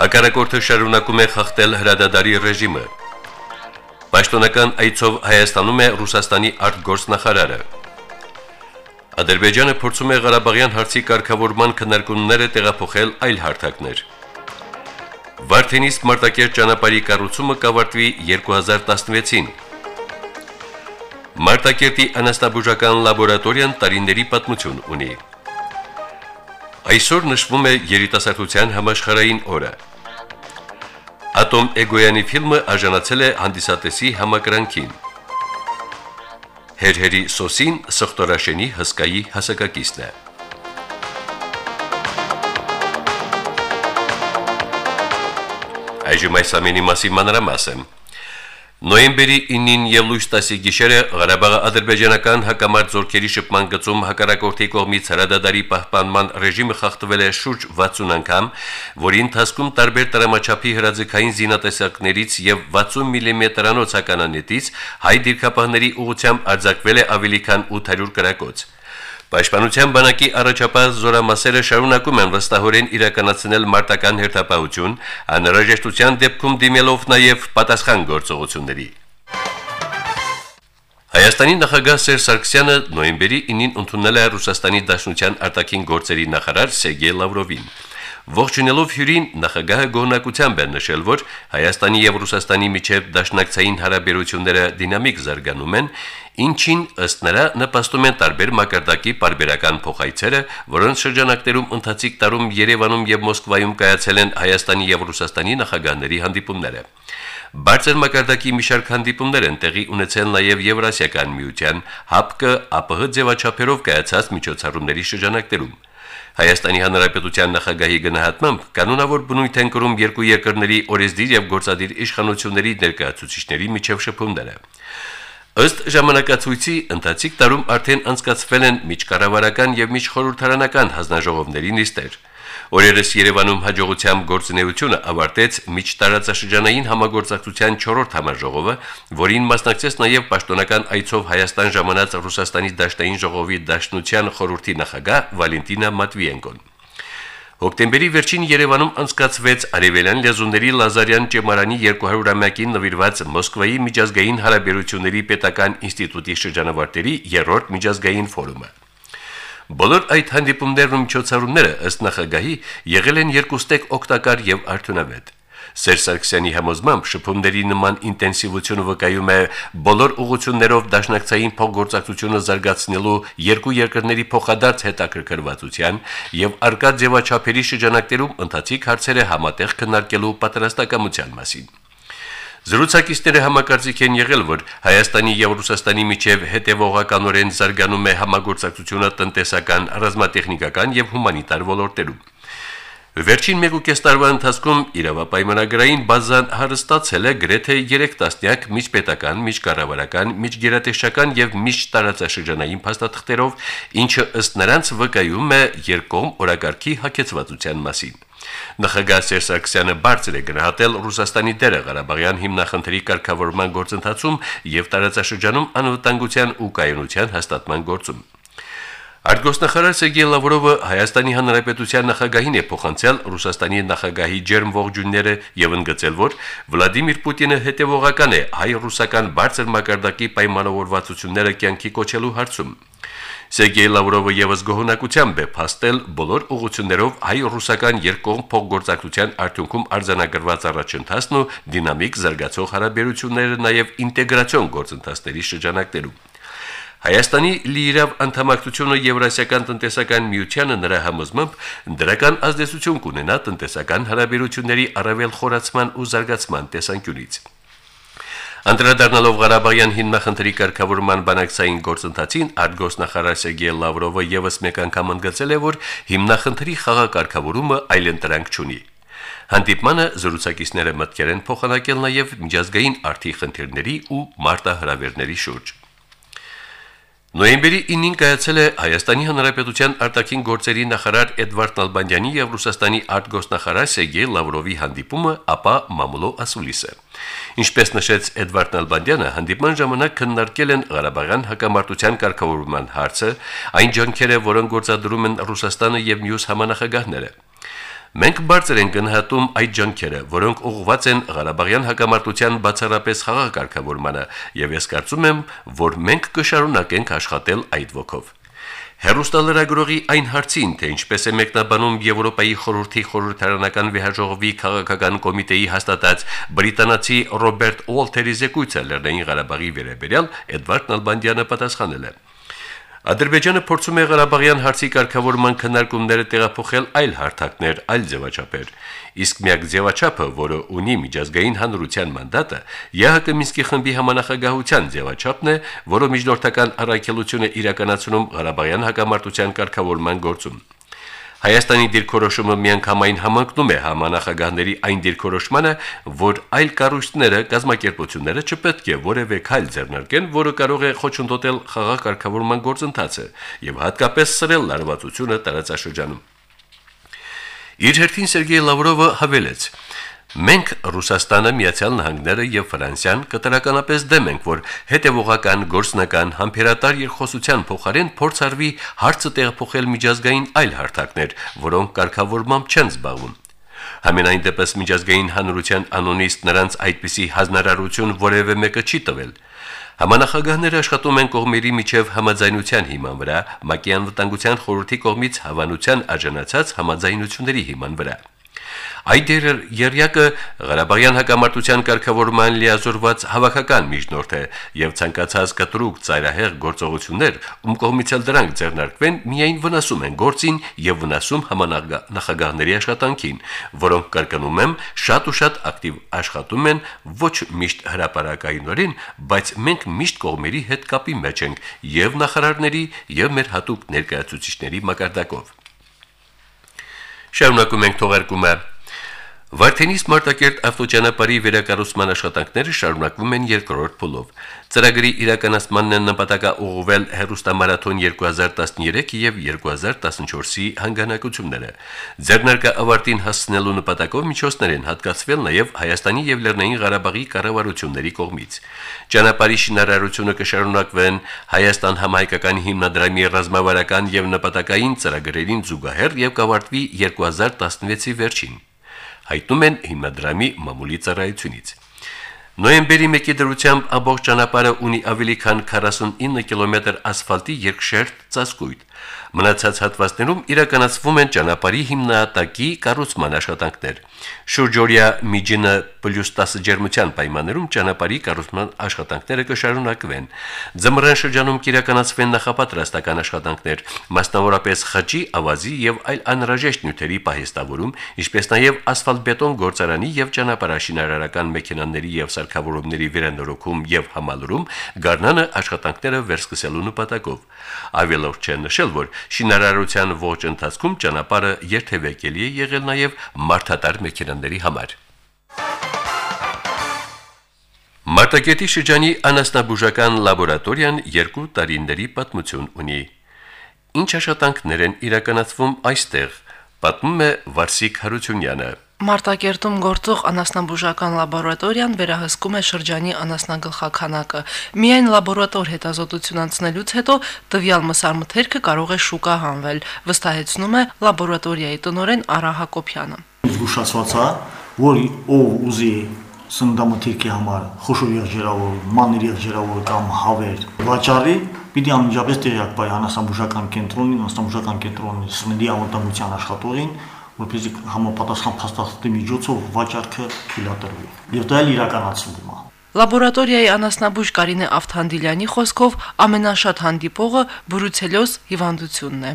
Հակառակորդը շարունակում է խախտել հրադադարի ռեժիմը։ Պաշտոնական այցով Հայաստանում է Ռուսաստանի արտգործնախարարը։ Ադրբեջանը փորձում է Ղարաբաղյան հարցի կարգավորման քննարկումները տեղափոխել այլ հարթակներ։ Վարդենիս Մարտակերտ ճանապարհի կառուցումը կավարտվի 2016-ին։ Մարտակերտի անաստաբուժական լաբորատորիան տարիների պատմություն ունի։ Այսօր նշվում է երիտասարդության համաշխարհային օրը։ Ատոմ Էգոյանի ֆիլմը արժանացել է հանդիսատեսի համակրանքին։ Հերհերի Սոսին Սխտորաշենի հսկայի հասակակիցն է։ Այժմ այս ամենի մասին մանրամասն։ Նոյեմբերի 9-ին եւ լույս 10-ի գիշերը Ղարաբաղի ադրբեջանական հակամարտ զորքերի շփման գծում հակառակորդի կողմից հրադադարի պահպանման ռեժիմը խախտվել է շուրջ 60 անգամ, որի ընթացքում տարբեր տրամաչափի հրաձգային զինատեսակներից եւ 60 մմ-անոց ականանետից հայ դիրքապահների ուղությամբ արձակվել է ավելի քան 800 կրակոց։ Պաշտպանության բանակի առաջապահ զորամասերը շարունակում են վստահորեն իրականացնել մարտական հերթապահություն, անհրաժեշտության դեպքում դիմելով նաև պատասխան գործողությունների։ Հայաստանի նախագահ Սերժ Սարգսյանը նոյեմբերի 9-ին ընդունել է Ռուսաստանի Դաշնության արտաքին գործերի նախարար Սերգեյ Լավրովին։ Ողջունելով հյուրին նախագահը գոհնակությամբ է նշել, որ Հայաստանի եւ Ռուսաստանի միջև դաշնակցային հարաբերությունները դինամիկ զարգանում են, ինչին ըստ նրա նպաստում են տարբեր մակարդակի բարբերական փոխայցերը, որոնց շրջանակներում ընթացիկ տարում Երևանում եւ Մոսկվայում կայացել են Հայաստանի եւ Ռուսաստանի նախագահների հանդիպումները։ Բարձր մակարդակի մի շարք հանդիպումներ են տեղի ունեցել նաև Եվրասիական միության ՀԱՊԿ ԱՊՀ ձևաչափերով կայացած միջոցառումների շրջանակներում։ Հայաստանի Հանրապետության նախագահի գնահատմամբ կանոնավոր բնույթ են կրում երկու երկրների օրեսդիր եւ գործադիր իշխանությունների ներկայացուցիչների միջև շփումները։ Ըստ ժամանակացույցի ընթացիկ տարում արդեն անցկացվել են միջկառավարական եւ միջխորհրդարանական հանձնաժողովների նիստեր։ Օրերս Երևանում հաջողությամբ գործունեությունը ավարտեց միջտարածաշրջանային համագործակցության 4-րդ համաժողովը, որին մասնակցեց նաև պաշտոնական այցով Հայաստան ժամանած Ռուսաստանի Դաշնային ժողովի Դաշնության խորհրդի նախագահ Վալենտինա Մատվիենկոն։ Հոկտեմբերի վերջին Երևանում անցկացվեց Արևելյան լեզուների Լազարյան ճեմարանի 200-ամյակին նվիրված Մոսկվայի միջազգային հարաբերությունների պետական ինստիտուտի շրջանավարտերի երրորդ միջազգային ֆորումը։ Բոլոր այդ հանդիպումներն ու միջոցառումները ըստ նախագահի եղել են երկուստեք օգտակար եւ արդյունավետ։ Սերժ Սարգսյանի համոզմամբ շփումների նման ինտենսիվությունը վկայում է բոլոր ուղություններով դաշնակցային փոխգործակցությունը զարգացնելու երկու երկրների փոխադարձ հետաքրքրվածության եւ արկա ձևաչափերի շրջանակներում ընթացիկ հարցերը համատեղ քննարկելու պատրաստակամության մասին։ Զրուցակիցները համակարծիք են եղել, որ Հայաստանի եւ Ռուսաստանի միջև հետեւողականորեն զարգանում է համագործակցությունը տնտեսական, ռազմատեխնիկական եւ հումանիտար ոլորտերում։ Վերջին 1.5 տարվա ընթացքում իրավապայմանագրային բազան հարստացել է գրեթե 3 տասնյակ միջպետական, միջկառավարական, միջգերատեսչական եւ միջտարածաշրջանային փաստաթղթերով, ինչը ըստ նրանց վկայում է երկկողմ օրակարգի հակեցվածության մասին։ Նախագահ Սերժ Սարգսյանը բարձր է գնահատել Ռուսաստանի դերը Ղարաբաղյան հիմնախնդրի կարգավորման գործընթացում եւ տարածաշրջանում անվտանգության ու կայունության հաստատման գործում։ Արտգոսնախարար Սերգեյ Լավրովը Հայաստանի Հանրապետության նախագահին է փոխանցել Ռուսաստանի նախագահի ջերմ ողջույնները եւ ընդգծել, որ Վլադիմիր Պուտինը հետեւողական է հայ-ռուսական բարձր մակարդակի պայմանավորվածությունները կյանքի կոչելու հարցում։ Սերգեյ Լավրովը եւս գոհնակությամբ է փաստել բոլոր ուղություններով հայ-ռուսական երկկողմ փոխգործակցության արդյունքում արձանագրված առաջընթացն ու դինամիկ զարգացող հարաբերությունները նաեւ ինտեգրացիոն գործընթացների շրջանակներում։ Հայաստանի լիիրավ անդամակցությունը Եվրասիական տնտեսական միությանը նրա համոզմամբ դրական ազդեցություն կունենա տնտեսական հարաբերությունների առավել խորացման ու զարգացման տեսանկյունից։ Անդրադառնալով Ղարաբաղյան հիմնախնդրի կարգավորման բանակցային գործընթացին, արտգոսնախարար Սերգեյ Լավրովը եւս մեկ անգամ ընդգծել է, որ հիմնախնդրի խաղակարգավորումը այլընտրանք չունի։ Հանդիպմանը զրուցակիցները մտկեր են փոխանակել նաև միջազգային արդի խնդիրների ու մարտահրավերների շուրջ։ Նոյեմբերի 9-ին կայացել է Հայաստանի Հանրապետության արտաքին գործերի նախարար Էդվարդ Նալբանդյանի եւ Ռուսաստանի արտգործնախարար Սերգեյ Լավրովի հանդիպումը, ապա մամուլո ասուլիսը։ Ինչպես նշեց Էդվարդ Նալբանդյանը, հանդիպման ժամանակ քննարկել են Ղարաբաղյան հակամարտության կարգավորման հարցը, այն ջանքերը, որոնք գործադրում են Ռուսաստանը եւ մյուս համանախագահները։ Մենք բարձր ենք գնահատում այդ ջանքերը, որոնք ուղղված են Ղարաբաղյան հակամարտության բացառապես խաղաղ կարգավորմանը, եւ ես կարծում եմ, որ մենք կշարունակենք աշխատել այդ ոգով։ Հերոստալերագրողի այն հարցին, թե ինչպես է մեկնաբանում Եվրոպայի խորհրդի խորհրդարանական վեհաժողովի քաղաքական կոմիտեի հաստատած բրիտանացի Ռոբերտ Ուոլթերի զեկույցը Լեռնային Ղարաբաղի վերաբերյալ Էդվարդ Նալբանդյանը պատասխանել է. Ադրբեջանը փորձում է Ղարաբաղյան հարցի կարգավորման քննարկումները տեղափոխել այլ հարթակներ, այլ ձևաչափեր։ Իսկ միակ ձևաչափը, որը ունի միջազգային հանրության մանդատը, ԵՀԿ Մինսկի խմբի համանախագահության ձևաչափն է, որը միջնորդական առաքելություն է իրականացնում Ղարաբաղյան հակամարտության կարգավորման գործում։ Հայաստանի դիրքորոշումը միանգամայն համընկնում է համանախագահների այն դիրքորոշմանը, որ այլ կառույցները, գազམ་ակերպությունները չպետք է որևէ քայլ ձեռնարկեն, որը կարող է խոչընդոտել խաղաղ կարգավորման գործընթացը եւ հատկապես սրել լարվածությունը տարածաշրջանում։ Իր հերթին Սերգեյ Լավրովը հավելեց. Մենք Ռուսաստանը, Միացյալ Նահանգները եւ Ֆրանսիան կտրականապես դեմ ենք, որ հետեւողական գործնական համբերատար երկխոսության փոխարեն փորձարվի հարցը տեղափոխել միջազգային այլ հարթակներ, որոնք կարգավորմամբ չեն զբաղվում։ Համենայն դեպս միջազգային հանրության անոնիստ նրանց այդպիսի հանրարարություն որևէ մեկը չի տվել։ Համանախագահները աշխատում են կողմերի միջև համաձայնության հիման վրա, ՄԱԿ-ի անվտանգության խորհրդի կողմից հավանության արժանացած համաձայնությունների հիման վրա։ Այդ երյակը Ղարաբաղյան հակամարտության կարգավորման լիազորված հավաքական միջնորդ է եւ ցանկացած կտրուկ ծայրահեղ գործողություններ, ում կողմից էլ դրանք ձեռնարկվեն, միայն վնասում են գործին եւ վնասում համանախագահների աշխատանքին, որոնք կրկնում եմ, շատ ու շատ ակտիվ աշխատում են ոչ միշտ հրաապարակայինորեն, բայց մենք միշտ կողմերի հետ կապի մեջ ենք եւ նախարարների եւ մեր հատուկ ներկայացուցիչների մակարդակով։ Շարունակում ենք թողարկումը Վարդենիս Մարտակերտ ավտոճանապարհի վերակառուցման աշխատանքները շարունակվում են երկրորդ փուլով։ Ծրագրի իրականացմանն են նպատակաուղղվել հերոստամարաթոն 2013 եւ 2014-ի հանգանակությունները։ Ձեռնարկա ավարտին հասնելու նպատակով միջոցներ են հատկացվել նաեւ Հայաստանի եւ Լեռնային Ղարաբաղի կառավարությունների կողմից։ Ճանապարհի շինարարությունը կշարունակվեն Հայաստան համահայկական հիմնադրամի ռազմավարական եւ նպատակային ծրագրերին զուգահեռ եւ կավարտվի 2016-ի վերջին հայտնում են հիմնադրամի մամուլի ծառայությունից։ Նոյեմբերի 1-ի դրությամբ ամբողջ ճանապարհը ունի ավելի քան 49 կիլոմետր ասֆալտի երկշերտ ծածկույթ։ Մնացած հատվածներում իրականացվում են ճանապարհի հիմնատակի կառուցման աշխատանքներ։ Շուրջօրյա միջինը +10 ջերմության պայմաններում ճանապարհի կառուցման աշխատանքները կշարունակվեն։ Ձմռան շրջանում կիրականացվեն նախապատրաստական աշխատանքներ, մասնավորապես խճի, ավազի եւ այլ անհրաժեշտ նյութերի պահեստավորում, ինչպես նաեւ ասֆալտբետոն գործարանի եւ ճանապարհաշինարարական մեքենաների եւ սարքավորումների վերանորոգում եւ համալրում գարնանը աշխատանքները վերսկսելու նպատակով։ Ավելորդ չեն նշել, որ շինարարության ողջ ընթացքում ճանապարհը երթևեկելի է եղել նաև մարդատար մեքենաների համար։ Մարտակերտի շրջանի անասնաբուժական լաբորատորիան երկու տարիների պատմություն ունի։ Ինչ աշխատանքներ են իրականացվում այստեղ, պատմում է Վարսիկ Հարությունյանը։ Մարտակերտում գործող անասնաբուժական լաբորատորիան վերահսկում է շրջանի անասնագլխականակը։ Միայն լաբորատոր հետազոտություն անցնելուց հետո տվյալ մսարմթերքը կարող է շուկա հանվել, վստահեցնում է լաբորատորիայի տնօրեն Արա Հակոբյանը։ Զգուշացված է, որ ով ուզի սննդամթերքի համար խոշոր եղջերավոր, մանր եղջերավոր կամ հավեր վաճառի, պիտի անմիջապես տեղյակ բայ անասնաբուժական կենտրոնին, անասնաբուժական կենտրոնի սննդի անվտանգության աշխատողին որպեսզի համապատասխան փաստաթղթի միջոցով վաճառքը թույլատրվի։ Եվ դա էլ իրականացվում է։ Լաբորատորիայի անասնաբույժ Կարինե Ավթանդիլյանի խոսքով ամենաշատ հանդիպողը բրուցելոզ հիվանդությունն է։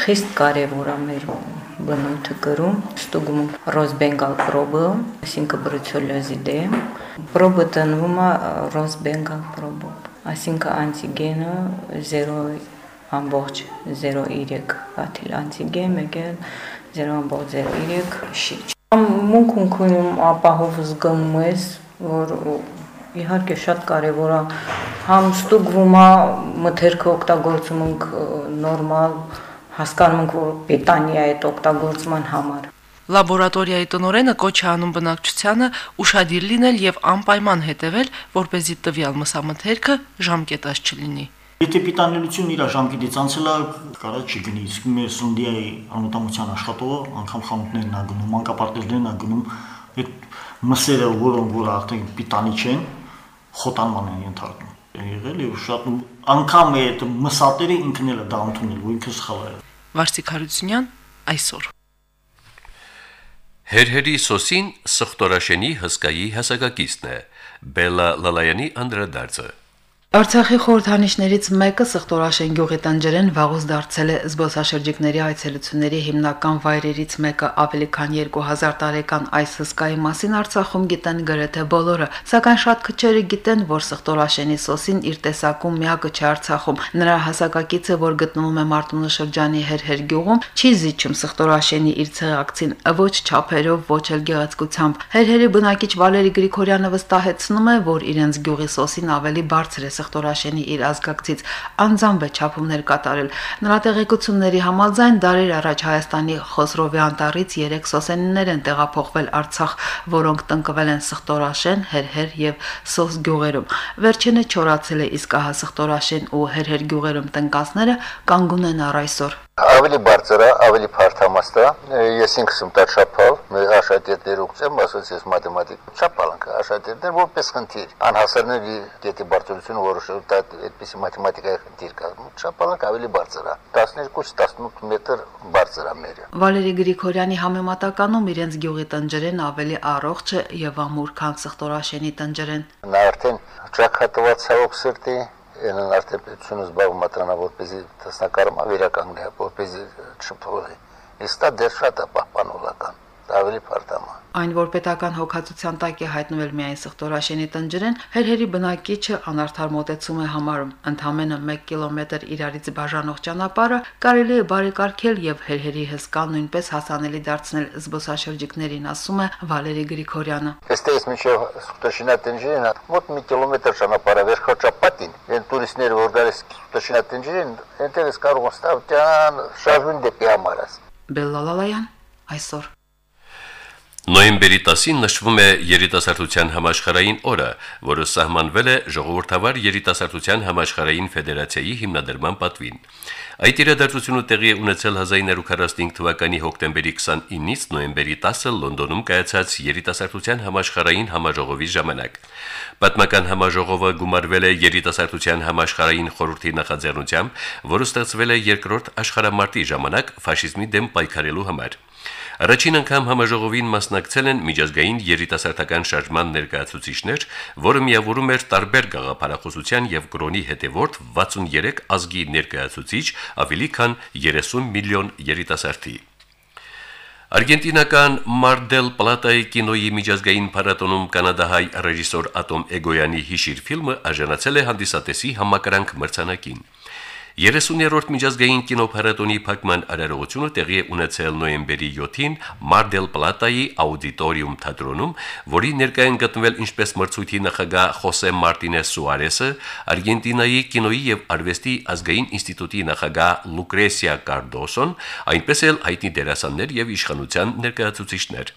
Խիստ կարևոր է մեր բնույթը գրում, ստուգում ռոզբենգալ պրոբը, այսինքն բրուցելոզի դեմ։ Պրոբը տնվում է ռոզբենգալ պրոբով, այսինքն անտիգենը 0 ամբողջ 0.3 աթիլ անտիգեն, մեկ էլ 0.03 շիչ։ Մունքունքույնում ապահով զգում ես, որ իհարկե շատ կարևոր է համ ստուգվում է մթերքը օգտագործում ենք նորմալ հասկանում ենք որ պետանիա է օգտագործման համար Լաբորատորիայի տնորենը կոչ է անում բնակչությանը ուշադիր լինել եւ անպայման հետեւել, որ เป զի տվյալ մսամթերքը ժամկետած չլինի։ Եթե պիտանելություն իր ժամկետից անցել է, կարա չգնի։ Իսկ մեր սունդիայի անվտանգության աշխատողը անգամ խանութներն ա գնում, մանկապարտեզներն ա գնում, այդ մսերը, որոնք որ արդեն պիտանի չեն, խոտանման են ենթարկվում։ Եղել է շատ անգամ այդ մսատերը ինքն էլ է դա ընդունել, որ ինքը սխալ է։ Վարսիկ Հարությունյան այսօր Հերհերի սոսին սխտորաշենի հսկայի հասակակիցն է։ Բելա Լալայանի անդրադարձը։ Արցախի խորհրդանիշներից մեկը Սխտորաշեն գյուղի տնջերեն վաղուց դարձել է զբոսաշրջիկների այցելությունների հիմնական վայրերից մեկը ավելի քան 2000 տարեկան այս հսկայի մասին Արցախում գիտեն գրեթե բոլորը, սակայն շատ քչերը գիտեն, որ Սխտորաշենի սոսին իր տեսակում միակը չէ Արցախում։ Նրա հասակակիցը, որ գտնվում է Մարտունու շրջանի Հերհեր գյուղում, չի զիջում Սխտորաշենի իր ցեղակցին ոչ չափերով, ոչ էլ գեղեցկությամբ։ Հերհերի բնակիչ Վալերի Գրիգորյանը վստահեցնում է, որ իրենց գյուղի սոսին ավելի բարձր է Սխտորաշենի իր ազգակցից անձամբ է չափումներ կատարել։ Նրա տեղեկությունների համաձայն դարեր առաջ Հայաստանի Խոսրովի անտառից 3 սոսենիներ են տեղափոխվել Արցախ, որոնք տնկվել են Սխտորաշեն, Հերհեր եւ Սոս գյուղերում։ Վերջինը չորացել է, իսկ ահա Սխտորաշեն ու Հերհեր գյուղերում տնկածները կանգուն են առ այսօր ավելի բարձր է, ավելի փարթամաստ է։ Ես ինքս եմ տաշապալ, մեր աշակերտներ ուղղեմ, ասած ես մաթեմատիկ չափալանք աշակերտներ որպես խնդիր։ Անհասարների դեպի բարձրությունը որոշել դա այդպեսի մաթեմատիկայի խնդիր կա։ Չափալանք ավելի բարձր է։ 12-18 մետր բարձր է մերը։ Վալերի Գրիգորյանի համեմատականում իրենց գյուղի տնջերեն ավելի առողջ է եւ ամուր, քան Սխտորաշենի տնջերեն։ Նա արդեն ճակատված ցավոք սրտի են արտեպությունը զբաղվում ատրանա որպեսի տեսնակարմա վերականգնի, որպեսի չփոխի։ Իսկ դա դեռ շատ է պահպանողական, ավելի փարտամա։ Այն, որ պետական հոգացության տակ է հայտնվել միայն Սխտորաշենի տնջերեն, հերհերի բնակիչը անարդար մոտեցում է համարում։ Ընդամենը 1 կիլոմետր իրարից բաժանող ճանապարհը կարելի է բարեկարգել եւ հերհերի հսկա նույնպես հասանելի դարձնել զբոսաշրջիկներին, ասում է Վալերի Գրիգորյանը։ Այստեղից մինչև Սխտորաշենի տնջերեն մոտ 1 կիլոմետր ճանապարհ է վերջոճապատին։ Այն տուրիստները, որ գալիս Սխտորաշենի տնջերեն, այնտեղից կարող են ստավ տյան շարժուն դեպի համարած։ Բելլալալայան այսօր Նոյեմբերի 10-ին նշվում է երիտասարդության համաշխարհային օրը, որը սահմանվել է ժողովրդավար երիտասարդության համաշխարհային ֆեդերացիայի հիմնադրման պատվին։ Այդ իրադարձությունը տեղի է ունեցել 1945 թվականի հոկտեմբերի 29-ից նոյեմբերի 10-ը Լոնդոնում կայացած երիտասարդության համաշխարհային համաժողովի ժամանակ։ Պատմական համաժողովը գումարվել է երիտասարդության համաշխարհային խորհրդի նախաձեռնությամբ, որը ստեղծվել է երկրորդ աշխարհամարտի ժամանակ ֆաշիզմի դեմ պայքարելու համար։ Առաջին անգամ համաժողովին մասնակցել են միջազգային երիտասարդական շարժման ներկայացուցիչներ, որը միավորում էր տարբեր գաղափարախոսության եւ կրոնի հետևորդ 63 ազգի ներկայացուցիչ, ավելի քան 30 միլիոն երիտասարդի։ Արգենտինական Մարտել Պլատայի կինոյի միջազգային փառատոնում կանադահայ ռեժիսոր Ատոմ Էգոյանի հիշիր ֆիլմը արժանացել է հանդիսատեսի համակրանք մրցանակին։ 30-րդ միջազգային կինոփառատոնի փակման արարողությունը տեղի է ունեցել նոյեմբերի 7-ին Mar del Plata-ի աուդիտորիում թատրոնում, որի ներկայ են գտնվել ինչպես մրցույթի նախագահ Խոսե Մարտինես Սուարեսը, Արգենտինայի կինոյի եւ արվեստի ազգային ինստիտուտի նախագահ Լուկրեսիա Կարդոսոն, այնպես էլ հայտնի դերասաններ եւ իշխանության ներկայացուցիչներ։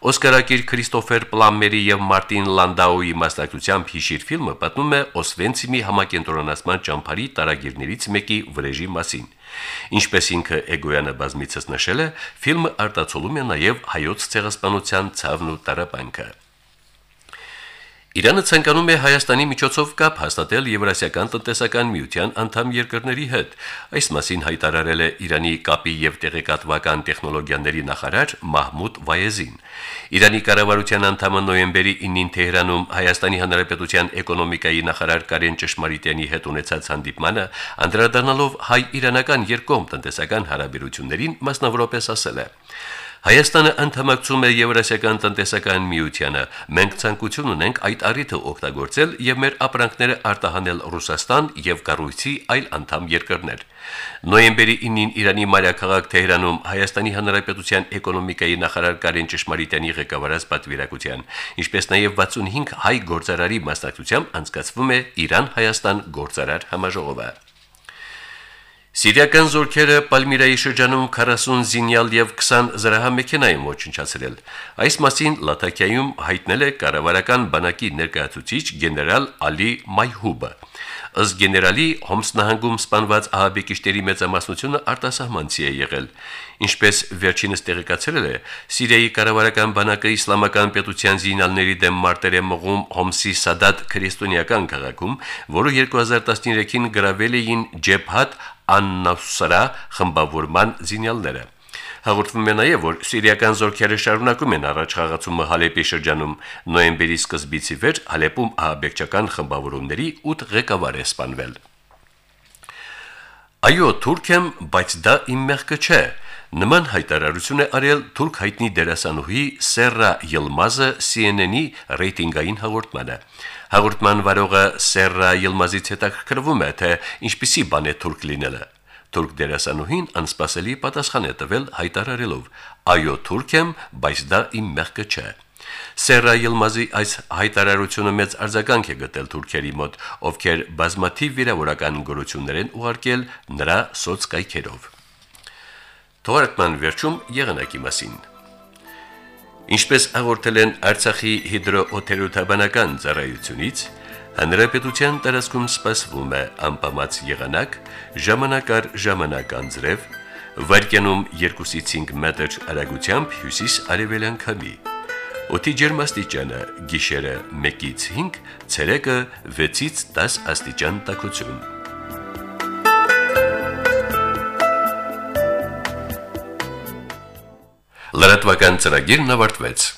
Օսկարակիր Քրիստոֆեր Պլամմերի եւ Մարտին Լանդաուի մասնակցությամբ հիշիր ֆիլմը պատմում է Օսվենցիմի համակենտրոնացման ճամփարի տարագիրներից մեկի վրեժի մասին։ Ինչպես ինքը Էգոյանը բազմիցս նշել է, ֆիլմը արտացոլում է նաև հայոց ցեղասպանության ցավն ու տարապանքը։ Իրանը ցանկանում է Հայաստանի միջոցով կապ հաստատել Եվրասիական տնտեսական միության անդամ երկրների հետ։ Այս մասին հայտարարել է Իրանի կապի եւ տեղեկատվական տեխնոլոգիաների նախարար Մահմուդ Վայեզին։ Իրանի կառավարության անդամը նոյեմբերի 9-ին Թեհրանում Հայաստանի Հանրապետության էկոնոմիկայի նախարար Կարեն Ճշմարիտյանի հետ ունեցած հանդիպմանը անդրադառնալով հայ-իրանական երկկողմ տնտեսական հարաբերություններին մասնավորապես ասել է. Հայաստանը անդամակցում է Եվրասիական տնտեսական միությանը։ Մենք ցանկություն ունենք այդ առիթը օգտագործել եւ մեր ապրանքները արտահանել Ռուսաստան եւ կառույցի այլ անդամ երկրներ։ Նոյեմբերի 9-ին Իրանի մայրաքաղաք Թեհրանում Հայաստանի Հանրապետության էկոնոմիկայի նախարար Կարեն Ճշմարիտյանի ղեկավարած պատվիրակության, ինչպես նաև 65 հայ գործարարի մասնակցությամբ անցկացվում է Իրան-Հայաստան գործարար համաժողովը։ Սիրիական զորքերը Պալմիրայի շրջանում 40 զինյալ եւ 20 զրահամեքենայում ոչնչացրել։ Այս մասին Լատակիայում հայտնել է կառավարական բանակի ներկայացուցիչ գեներալ Ալի Մայհուբը։ Ըստ գեներալի Հոմս նահանգում սպանված ահաբեկիչների մեծամասնությունը արտասահմանցի է եղել։ Ինչպես վերջինս տեղեկացրել է, Սիրիայի կառավարական բանակը իսլամական պետության զինալների դեմ մարտեր է մղում Հոմսի Սադատ քրիստոնեական քաղաքում, որը 2013-ին գրավել էին Ջեբհատ Ան-Նասրա խմբավորման զինյալները։ Հաղորդվում է նաև, որ սիրիական զորքերը շարունակում են առաջ խաղացումը Հալեպի շրջանում։ Նոյեմբերի սկզբից ի վեր Հալեպում ահաբեկչական խմբավորումների 8 ղեկավար է սպանվել։ Այո, Թուրքիամ, բայց դա իմ մեղքը չէ։ Նման հայտարարություն է արել թուրք հայտնի դերասանուհի Սերա Յիլմազը CNN-ի ռեյտինգային հաղորդմանը։ Հաղորդման վարողը Սերա Յիլմազից հետաքրքրվում է, թե ինչպիսի բան է թուրք լինելը։ Թուրք դերասանուհին անսպասելի պատասխան է տվել հայտարարելով. «Այո, թուրք եմ, բայց դա իմ մեղքը չէ»։ Սերա Յիլմազի այս հայտարարությունը մեծ արձագանք է գտել թուրքերի մոտ, ովքեր բազմաթիվ վիրավորական գորություններ են ուղարկել նրա սոցկայքերով։ Թողարկման վերջում եղանակի մասին։ Ինչպես հաղորդել են Արցախի հիդրոօթերոթաբանական ծառայությունից, Հանրապետության տարածքում սպասվում է անպամած եղանակ, ժամանակ առ ժամանակ անձրև, վարկյանում 2-ից 5 մետր արագությամբ հյուսիս-արևելյան քամի։ Օդի ջերմաստիճանը՝ գիշերը 1-ից 5, ցերեկը 6-ից 10 աստիճան տաքություն։ Լրատվական ծրագիրն ավարտվեց։